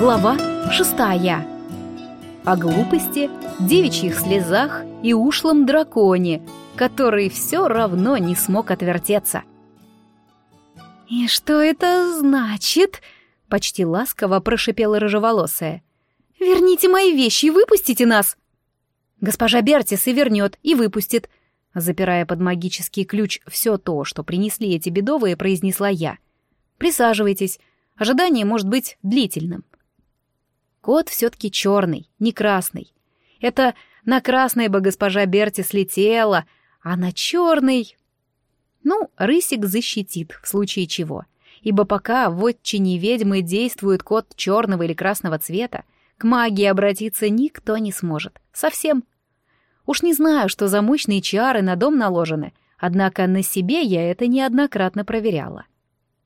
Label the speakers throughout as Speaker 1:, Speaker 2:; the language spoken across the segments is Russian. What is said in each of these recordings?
Speaker 1: Глава шестая. О глупости, девичьих слезах и ушлом драконе, который все равно не смог отвертеться. «И что это значит?» — почти ласково прошипела рыжеволосая. «Верните мои вещи и выпустите нас!» «Госпожа Бертис и вернет, и выпустит», запирая под магический ключ все то, что принесли эти бедовые, произнесла я. «Присаживайтесь, ожидание может быть длительным». Кот все-таки черный, не красный. Это на красной бы госпожа Берти слетела, а на черный... Ну, рысик защитит, в случае чего. Ибо пока в отчине ведьмы действует кот черного или красного цвета, к магии обратиться никто не сможет. Совсем. Уж не знаю, что за чары на дом наложены, однако на себе я это неоднократно проверяла.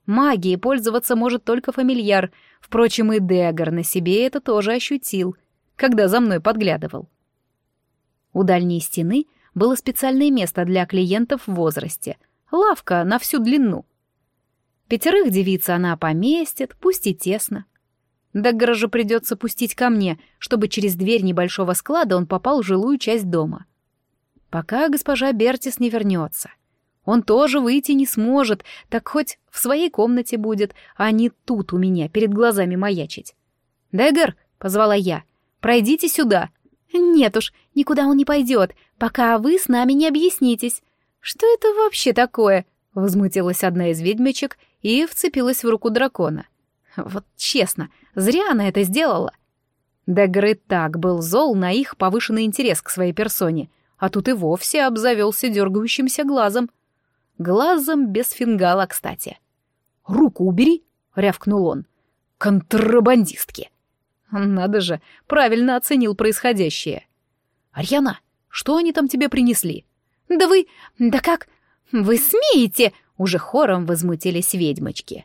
Speaker 1: Магией пользоваться может только фамильяр, впрочем, и Дегар на себе это тоже ощутил, когда за мной подглядывал. У дальней стены было специальное место для клиентов в возрасте, лавка на всю длину. Пятерых девиц она поместит, пусть и тесно. Деггара же придется пустить ко мне, чтобы через дверь небольшого склада он попал в жилую часть дома. Пока госпожа Бертис не вернется — он тоже выйти не сможет, так хоть в своей комнате будет, а не тут у меня перед глазами маячить. «Дэггер», — позвала я, — «пройдите сюда». «Нет уж, никуда он не пойдет, пока вы с нами не объяснитесь». «Что это вообще такое?» — возмутилась одна из ведьмочек и вцепилась в руку дракона. Вот честно, зря она это сделала. Дэггер и так был зол на их повышенный интерес к своей персоне, а тут и вовсе обзавелся дергающимся глазом. Глазом без фингала, кстати. «Руку убери!» — рявкнул он. «Контрабандистки!» Надо же, правильно оценил происходящее. «Арьяна, что они там тебе принесли?» «Да вы... да как... вы смеете?» Уже хором возмутились ведьмочки.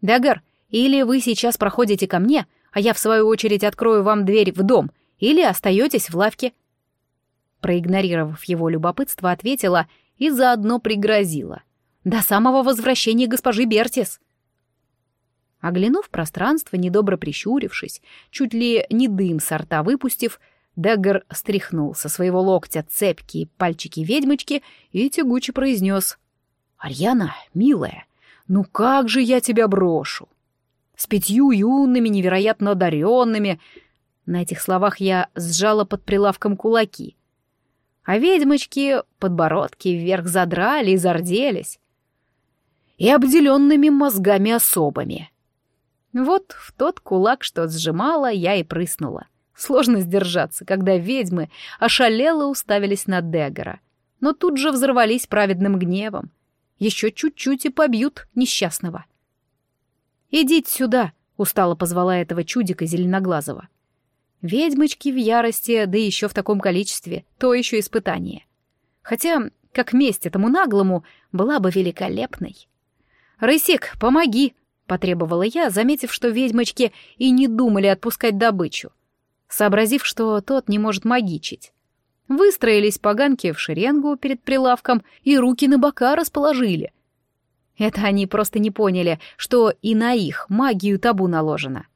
Speaker 1: «Дагар, или вы сейчас проходите ко мне, а я в свою очередь открою вам дверь в дом, или остаетесь в лавке». Проигнорировав его любопытство, ответила и заодно пригрозила. До самого возвращения госпожи Бертис. Оглянув пространство, недобро прищурившись, чуть ли не дым со рта выпустив, Деггер стряхнул со своего локтя цепкие пальчики ведьмочки и тягуче произнес. «Арьяна, милая, ну как же я тебя брошу? С пятью юными, невероятно одаренными...» На этих словах я сжала под прилавком кулаки а ведьмочки подбородки вверх задрали и зарделись. И обделенными мозгами особами. Вот в тот кулак, что сжимала, я и прыснула. Сложно сдержаться, когда ведьмы ошалело уставились на Дегора, но тут же взорвались праведным гневом. Еще чуть-чуть и побьют несчастного. «Идите сюда», — устало позвала этого чудика зеленоглазого. Ведьмочки в ярости, да еще в таком количестве, то еще испытание. Хотя, как месть этому наглому, была бы великолепной. «Рысик, помоги!» — потребовала я, заметив, что ведьмочки и не думали отпускать добычу. Сообразив, что тот не может магичить. Выстроились поганки в шеренгу перед прилавком и руки на бока расположили. Это они просто не поняли, что и на их магию табу наложено.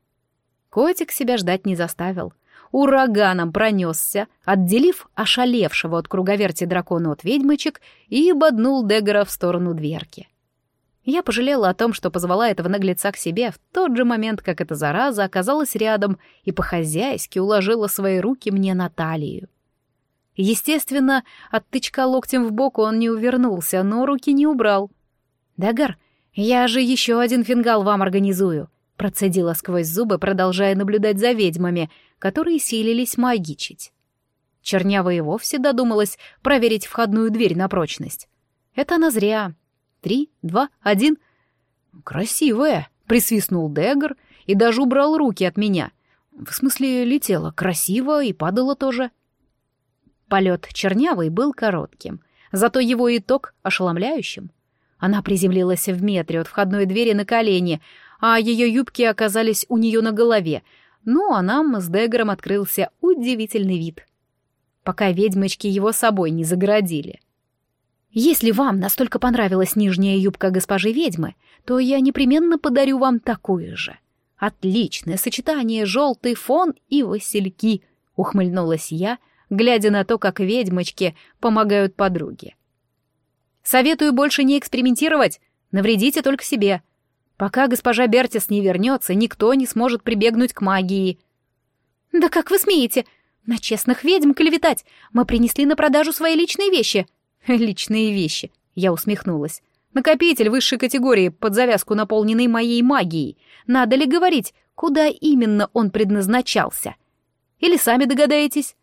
Speaker 1: Котик себя ждать не заставил. Ураганом пронесся, отделив ошалевшего от круговерти дракона от ведьмочек и боднул Дегора в сторону дверки. Я пожалела о том, что позвала этого наглеца к себе в тот же момент, как эта зараза оказалась рядом и по-хозяйски уложила свои руки мне на талию. Естественно, от тычка локтем в бок он не увернулся, но руки не убрал. «Дагар, я же еще один фингал вам организую», Процедила сквозь зубы, продолжая наблюдать за ведьмами, которые силились магичить. Чернява и вовсе додумалась проверить входную дверь на прочность. Это она зря. Три, два, один. «Красивая!» — присвистнул Дегр и даже убрал руки от меня. В смысле, летела красиво и падала тоже. Полет чернявый был коротким, зато его итог ошеломляющим. Она приземлилась в метре от входной двери на колени, а ее юбки оказались у нее на голове, ну а нам с Дегором открылся удивительный вид. Пока ведьмочки его собой не загородили. Если вам настолько понравилась нижняя юбка госпожи ведьмы, то я непременно подарю вам такую же. Отличное сочетание желтый фон и васильки, ухмыльнулась я, глядя на то, как ведьмочки помогают подруге. Советую больше не экспериментировать, навредите только себе. Пока госпожа Бертис не вернется, никто не сможет прибегнуть к магии. Да как вы смеете? На честных ведьм клеветать. Мы принесли на продажу свои личные вещи. Личные вещи, я усмехнулась. Накопитель высшей категории под завязку, наполненный моей магией. Надо ли говорить, куда именно он предназначался? Или сами догадаетесь?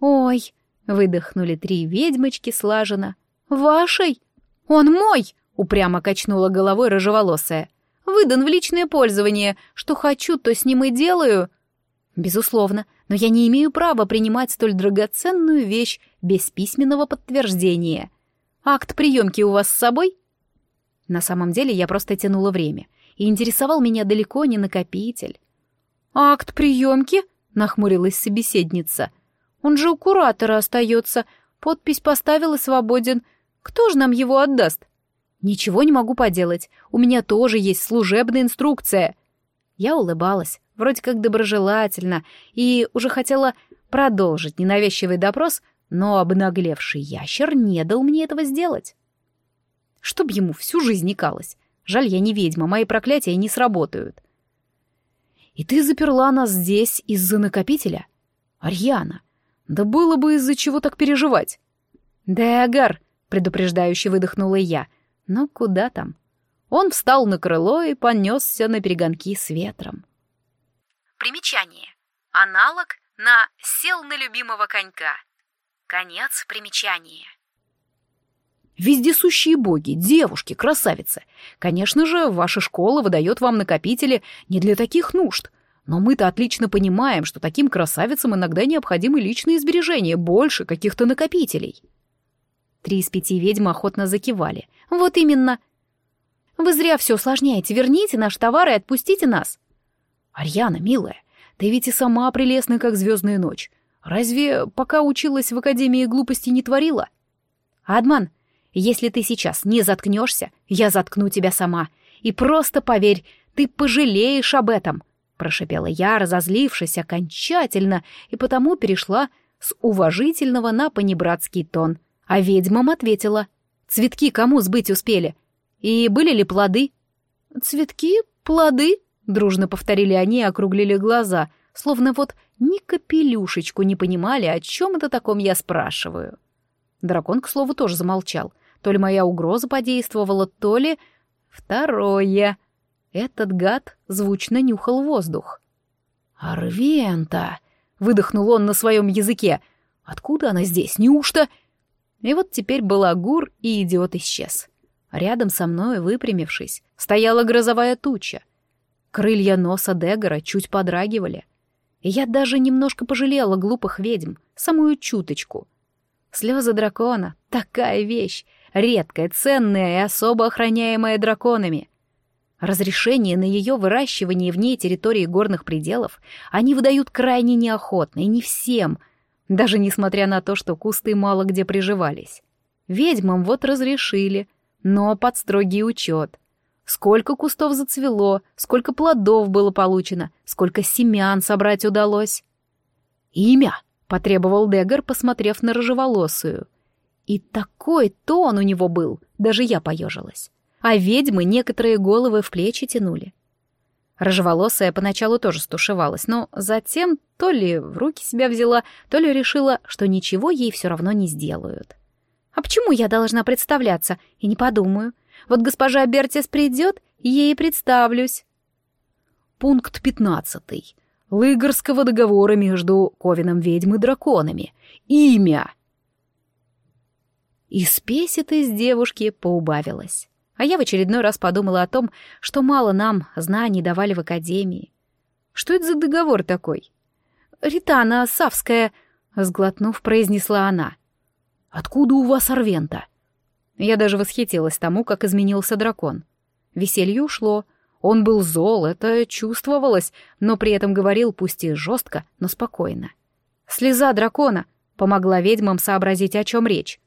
Speaker 1: Ой, выдохнули три ведьмочки слаженно. Вашей? Он мой! Упрямо качнула головой рыжеволосая. Выдан в личное пользование. Что хочу, то с ним и делаю. Безусловно, но я не имею права принимать столь драгоценную вещь без письменного подтверждения. Акт приемки у вас с собой? На самом деле я просто тянула время, и интересовал меня далеко не накопитель. «Акт приемки?» — нахмурилась собеседница. «Он же у куратора остается. Подпись поставил и свободен. Кто же нам его отдаст?» «Ничего не могу поделать. У меня тоже есть служебная инструкция». Я улыбалась, вроде как доброжелательно, и уже хотела продолжить ненавязчивый допрос, но обнаглевший ящер не дал мне этого сделать чтоб ему всю жизнь икалось. Жаль, я не ведьма, мои проклятия не сработают. И ты заперла нас здесь из-за накопителя? Арьяна, да было бы из-за чего так переживать. Дагар, предупреждающе выдохнула я. Но куда там? Он встал на крыло и понесся на перегонки с ветром.
Speaker 2: Примечание. Аналог на «сел на любимого конька». Конец примечания.
Speaker 1: Вездесущие боги, девушки, красавицы. Конечно же, ваша школа выдает вам накопители не для таких нужд. Но мы-то отлично понимаем, что таким красавицам иногда необходимы личные сбережения, больше каких-то накопителей. Три из пяти ведьм охотно закивали. Вот именно. Вы зря все усложняете. Верните наш товар и отпустите нас. Арьяна, милая, ты ведь и сама прелестна, как звездная ночь. Разве пока училась в Академии глупости не творила? Адман, если ты сейчас не заткнешься, я заткну тебя сама. И просто поверь, ты пожалеешь об этом!» Прошипела я, разозлившись окончательно, и потому перешла с уважительного на понебратский тон. А ведьмам ответила. «Цветки кому сбыть успели? И были ли плоды?» «Цветки? Плоды?» — дружно повторили они и округлили глаза, словно вот ни капелюшечку не понимали, о чем это таком я спрашиваю. Дракон, к слову, тоже замолчал — то ли моя угроза подействовала, то ли... Второе. Этот гад звучно нюхал воздух. «Арвента!» — выдохнул он на своем языке. «Откуда она здесь? Неужто...» И вот теперь балагур, и идиот исчез. Рядом со мной, выпрямившись, стояла грозовая туча. Крылья носа Дегора чуть подрагивали. Я даже немножко пожалела глупых ведьм, самую чуточку. Слезы дракона — такая вещь, редкая, ценная и особо охраняемая драконами. Разрешение на ее выращивание вне территории горных пределов они выдают крайне неохотно и не всем, даже несмотря на то, что кусты мало где приживались. Ведьмам вот разрешили, но под строгий учет. Сколько кустов зацвело, сколько плодов было получено, сколько семян собрать удалось. «Имя!» — потребовал Дегар, посмотрев на рыжеволосую — и такой тон у него был, даже я поежилась. А ведьмы некоторые головы в плечи тянули. Рыжеволосая поначалу тоже стушевалась, но затем то ли в руки себя взяла, то ли решила, что ничего ей все равно не сделают. «А почему я должна представляться? И не подумаю. Вот госпожа Бертис придет, ей представлюсь». Пункт пятнадцатый. Лыгорского договора между Ковином ведьм и драконами. Имя. И спесь из девушки поубавилась. А я в очередной раз подумала о том, что мало нам знаний давали в академии. Что это за договор такой? «Ритана Савская», — сглотнув, произнесла она. «Откуда у вас Арвента?» Я даже восхитилась тому, как изменился дракон. Веселье ушло. Он был зол, это чувствовалось, но при этом говорил, пусть и жестко, но спокойно. «Слеза дракона», — помогла ведьмам сообразить, о чем речь.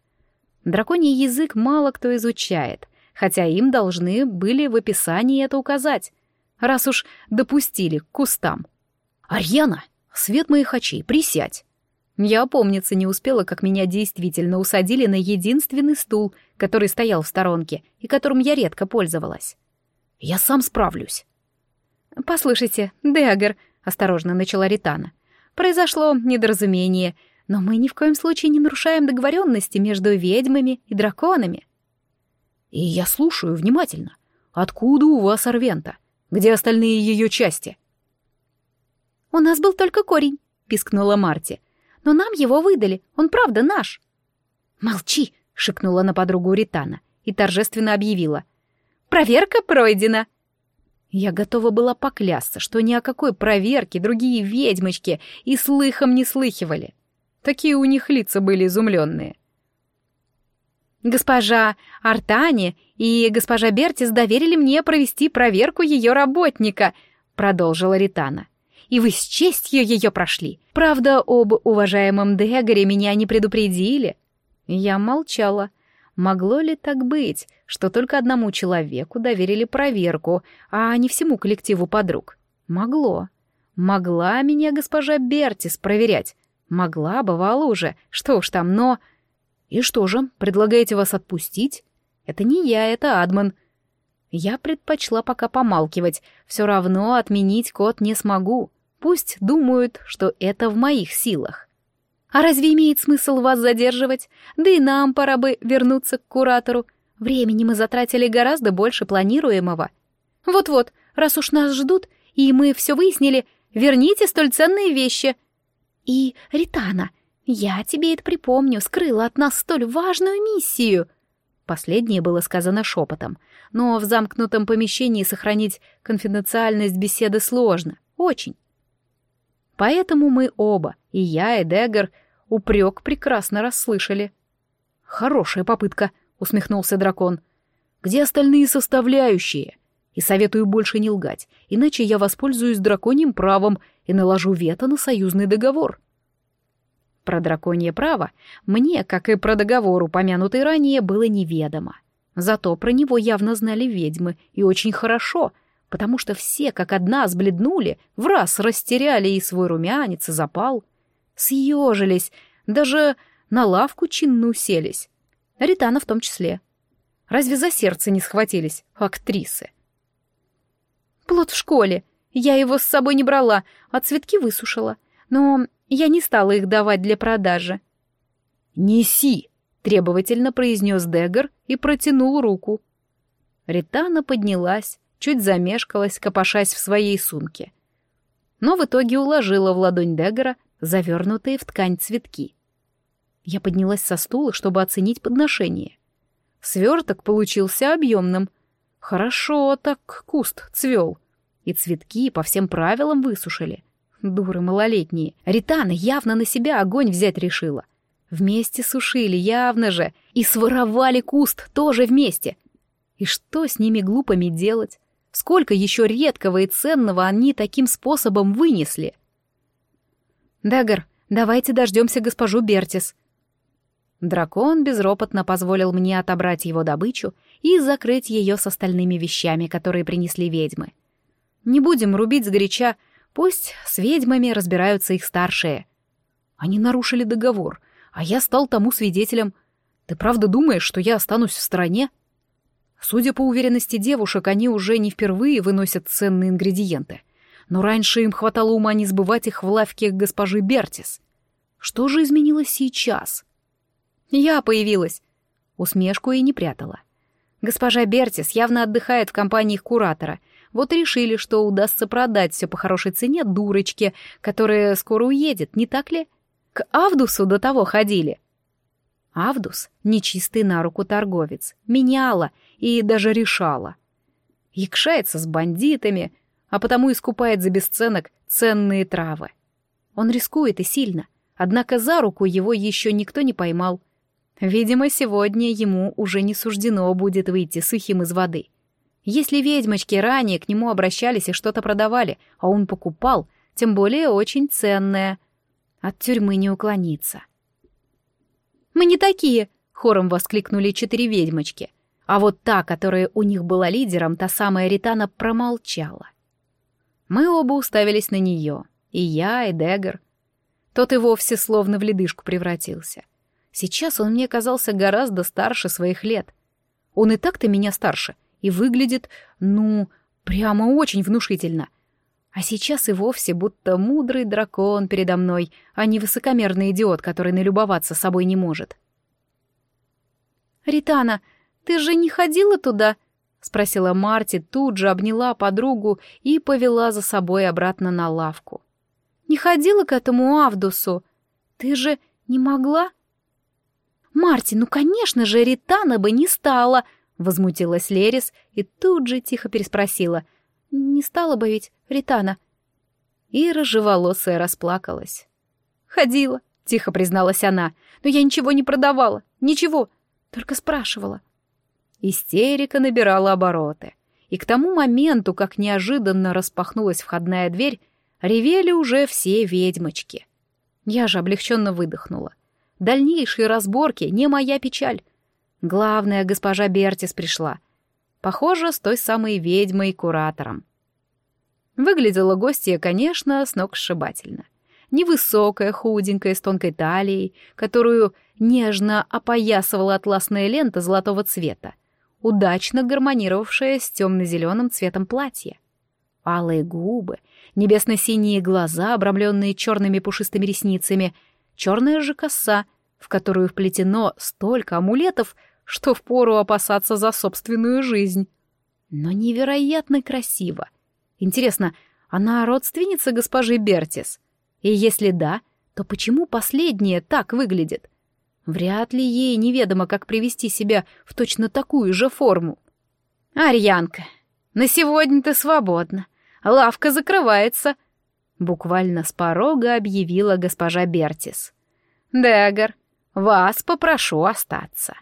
Speaker 1: Драконий язык мало кто изучает, хотя им должны были в описании это указать. раз уж допустили к кустам. «Арьяна, свет моих очей, присядь!» Я опомниться не успела, как меня действительно усадили на единственный стул, который стоял в сторонке и которым я редко пользовалась. «Я сам справлюсь». «Послушайте, Дегар», — осторожно начала Ритана, — «произошло недоразумение, но мы ни в коем случае не нарушаем договоренности между ведьмами и драконами».
Speaker 3: «И я слушаю внимательно. Откуда у вас Арвента? Где остальные ее части?»
Speaker 1: «У нас был только корень», — пискнула Марти. «Но нам его выдали, он правда наш».
Speaker 2: «Молчи», — шикнула на подругу Ритана и торжественно объявила. «Проверка пройдена».
Speaker 1: Я готова была поклясться, что ни о какой проверке другие ведьмочки и слыхом не слыхивали. Такие у них лица были изумленные.
Speaker 2: Госпожа Артани и госпожа Бертис доверили мне провести проверку ее работника, продолжила Ритана. И вы с честью ее прошли. Правда, об уважаемом Дегоре меня не предупредили.
Speaker 1: Я молчала. Могло ли так быть, что только одному человеку доверили проверку, а не всему коллективу подруг? Могло. Могла меня госпожа Бертис проверять. Могла, бывало уже, что уж там, но... И что же, предлагаете вас отпустить? Это не я, это Адман. Я предпочла пока помалкивать, все равно отменить код не смогу. Пусть думают, что это в моих силах. А разве имеет смысл вас задерживать? Да и нам пора бы вернуться к куратору. Времени мы затратили гораздо больше планируемого. Вот-вот, раз уж нас ждут, и мы все выяснили, верните столь ценные вещи. И, Ритана, я тебе это припомню, скрыла от нас столь важную миссию. Последнее было сказано шепотом, но в замкнутом помещении сохранить конфиденциальность беседы сложно, очень. Поэтому мы оба, и я, и Деггер, упрек прекрасно расслышали.
Speaker 3: «Хорошая попытка», — усмехнулся дракон. «Где остальные составляющие? И советую больше не лгать, иначе я воспользуюсь драконьим правом и наложу вето на союзный договор».
Speaker 1: Про драконье право мне, как и про договор, упомянутый ранее, было неведомо. Зато про него явно знали ведьмы, и очень хорошо — потому что все как одна сбледнули, в раз растеряли и свой румянец, и запал. Съежились, даже на лавку чинно уселись. Ритана в том числе. Разве за сердце не схватились актрисы? Плод в школе. Я его с собой не брала, а цветки высушила. Но я не стала их давать для продажи.
Speaker 3: «Неси!» — требовательно произнес Дегар и протянул руку.
Speaker 1: Ритана поднялась, чуть замешкалась, копошась в своей сумке. Но в итоге уложила в ладонь Дегора завернутые в ткань цветки. Я поднялась со стула, чтобы оценить подношение. Сверток получился объемным. Хорошо так куст цвел. И цветки по всем правилам высушили. Дуры малолетние. Ритана явно на себя огонь взять решила. Вместе сушили, явно же. И своровали куст тоже вместе. И что с ними глупыми делать? Сколько еще редкого и ценного они таким способом вынесли? «Дагар, давайте дождемся госпожу Бертис». Дракон безропотно позволил мне отобрать его добычу и закрыть ее с остальными вещами, которые принесли ведьмы. Не будем рубить сгоряча, пусть с ведьмами разбираются их старшие. Они нарушили договор, а я стал тому свидетелем. Ты правда думаешь, что я останусь в стороне? Судя по уверенности девушек, они уже не впервые выносят ценные ингредиенты. Но раньше им хватало ума не сбывать их в лавке госпожи Бертис. Что же изменилось сейчас? Я появилась. Усмешку и не прятала. Госпожа Бертис явно отдыхает в компании их куратора. Вот решили, что удастся продать все по хорошей цене дурочке, которая скоро уедет, не так ли? К Авдусу до того ходили. Авдус — нечистый на руку торговец, меняла и даже решала. Якшается с бандитами, а потому искупает за бесценок ценные травы. Он рискует и сильно, однако за руку его еще никто не поймал. Видимо, сегодня ему уже не суждено будет выйти сухим из воды. Если ведьмочки ранее к нему обращались и что-то продавали, а он покупал, тем более очень ценное, от тюрьмы не уклониться. «Мы не такие!» — хором воскликнули четыре ведьмочки — а вот та, которая у них была лидером, та самая Ритана, промолчала.
Speaker 2: Мы оба уставились на нее, и я, и Деггер. Тот и вовсе словно в ледышку превратился. Сейчас он мне казался гораздо старше своих лет. Он и так-то меня старше, и выглядит, ну, прямо очень внушительно. А сейчас и вовсе будто мудрый дракон передо мной, а не высокомерный идиот, который налюбоваться собой не может.
Speaker 1: «Ритана, ты же не ходила туда?» — спросила Марти, тут же обняла подругу и повела за собой обратно на лавку. «Не ходила к этому Авдусу? Ты же не могла?» «Марти, ну, конечно же, Ритана бы не стала!» — возмутилась Лерис и тут же тихо переспросила. «Не стала бы ведь, Ритана?» И рыжеволосая расплакалась. «Ходила», — тихо призналась она, — «но я ничего не продавала, ничего, только спрашивала». Истерика набирала обороты, и к тому моменту, как неожиданно распахнулась входная дверь, ревели уже все ведьмочки. Я же облегченно выдохнула. Дальнейшие разборки не моя печаль. Главное, госпожа Бертис пришла. Похоже, с той самой ведьмой-куратором. Выглядела гостья, конечно, с ног сшибательно. Невысокая, худенькая, с тонкой талией, которую нежно опоясывала атласная лента золотого цвета, удачно гармонировавшая с темно-зеленым цветом платья. Алые губы, небесно-синие глаза, обрамленные черными пушистыми ресницами — черная же коса, в которую вплетено столько амулетов, что впору опасаться за собственную жизнь. Но невероятно красиво. Интересно, она родственница госпожи Бертис? И если да, то почему последняя так выглядит? Вряд ли ей неведомо, как привести себя в точно такую же форму. «Арьянка, на сегодня ты свободна. Лавка закрывается», буквально с порога объявила госпожа Бертис. «Дэггер, вас попрошу остаться».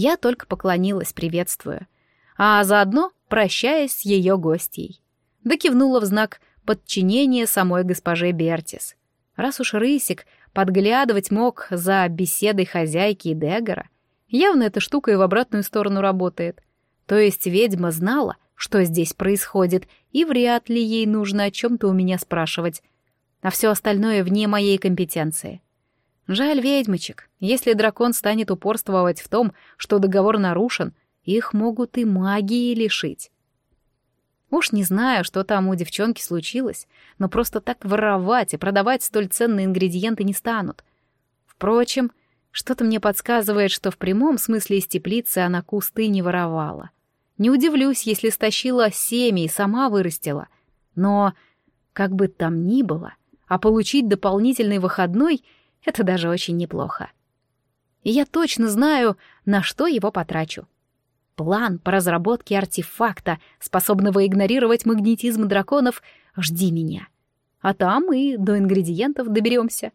Speaker 1: Я только поклонилась, приветствуя, а заодно прощаясь с ее гостьей. Да кивнула в знак подчинения самой госпоже Бертис. Раз уж Рысик подглядывать мог за беседой хозяйки и Дегора, явно эта штука и в обратную сторону работает. То есть ведьма знала, что здесь происходит, и вряд ли ей нужно о чем-то у меня спрашивать, а все остальное вне моей компетенции. Жаль ведьмочек, если дракон станет упорствовать в том, что договор нарушен, их могут и магии лишить. Уж не знаю, что там у девчонки случилось, но просто так воровать и продавать столь ценные ингредиенты не станут. Впрочем, что-то мне подсказывает, что в прямом смысле из теплицы она кусты не воровала. Не удивлюсь, если стащила семя и сама вырастила. Но, как бы там ни было, а получить дополнительный выходной — это даже очень неплохо. Я точно знаю, на что его потрачу. План по разработке артефакта, способного игнорировать магнетизм драконов, жди меня. А там и до ингредиентов доберемся.